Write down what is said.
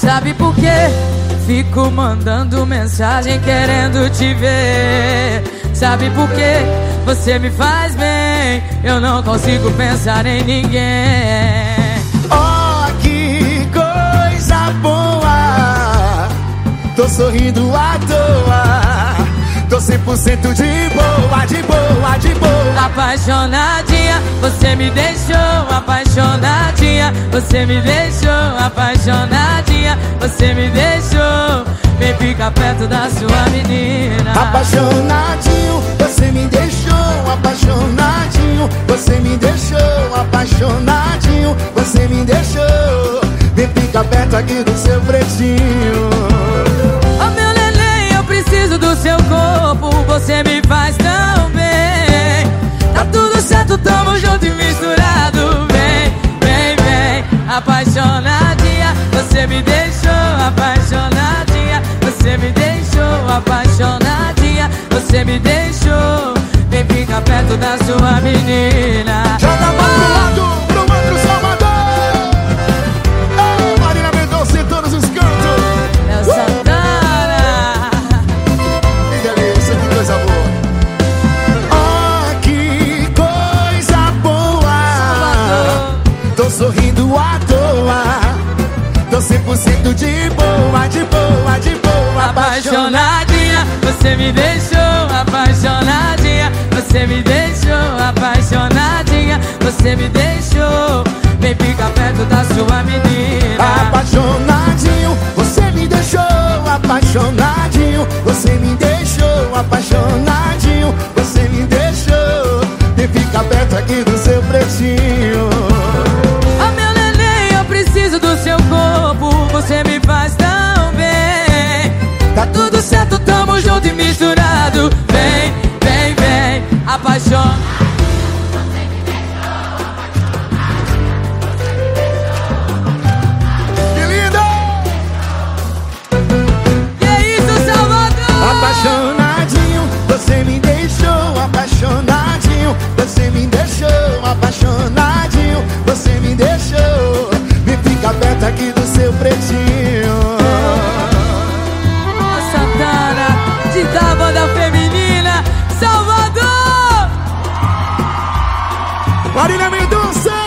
Sabe por quê? Fico mandando mensagem querendo te ver. Sabe por quê? Você me faz bem. Eu não consigo pensar em ninguém. Oh, que coisa boa. Tô sorrindo à toa. Tô 100% de boa, de boa, de boa. Apaixonadinha, você me deixou apaixonadinha. Você me deixou apaixonadinha. Você me deixou. Vem ficar perto da sua menina. Apaixonadinho, você me deixou apaixonadinho. Você me deixou apaixonadinho. Você me deixou. Vem ficar perto aqui do seu pretinho. Oh meu neném, eu preciso do seu corpo. Você me faz tão bem. Tá tudo certo, tamo junto e misturado. Vem, vem, vem. Deixou apaixonadinha. Você me deixou apaixonadinha. Você me deixou. Vem ficar perto da sua menina. Joga mais pro lado, pro outro Salvador. Oh, Marina Mendonça em todos os cantos. É o Santana. Que delícia, que coisa boa. Oh, que coisa boa. Salvador. Tô sorrindo 100% de boa, de boa, de boa. Apaixonadinha, você me deixou apaixonadinha, você me deixou apaixonadinha, você me deixou. Vem ficar perto da sua menina. Apaixonadinho, você me deixou apaixonadinho. Você me deixou apaixonadinho. Você me deixou. Vem ficar perto aqui do seu pretinho. Preciso do seu corpo, dentro aqui do seu pretinho. A Santana, de da feminina, Salvador! Marília Mendonça!